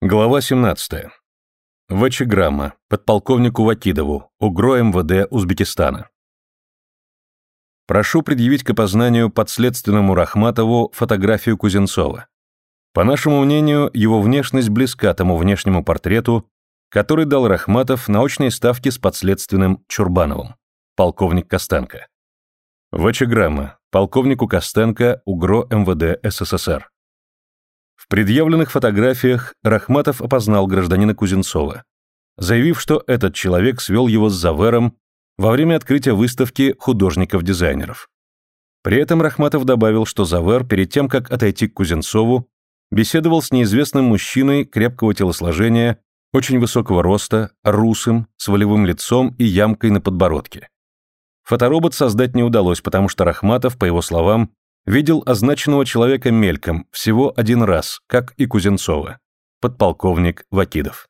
Глава 17. Вачеграмма. Подполковнику Вакидову. УГРО МВД Узбекистана. Прошу предъявить к опознанию подследственному Рахматову фотографию Кузенцова. По нашему мнению, его внешность близка тому внешнему портрету, который дал Рахматов на очной ставке с подследственным Чурбановым. Полковник Костенко. Вачеграмма. Полковнику Костенко. УГРО МВД СССР. Предъявленных фотографиях Рахматов опознал гражданина Кузенцова, заявив, что этот человек свел его с Завером во время открытия выставки художников-дизайнеров. При этом Рахматов добавил, что Завер перед тем, как отойти к Кузенцову, беседовал с неизвестным мужчиной крепкого телосложения, очень высокого роста, русым, с волевым лицом и ямкой на подбородке. Фоторобот создать не удалось, потому что Рахматов, по его словам, видел означенного человека мельком всего один раз, как и Кузенцова. Подполковник Вакидов.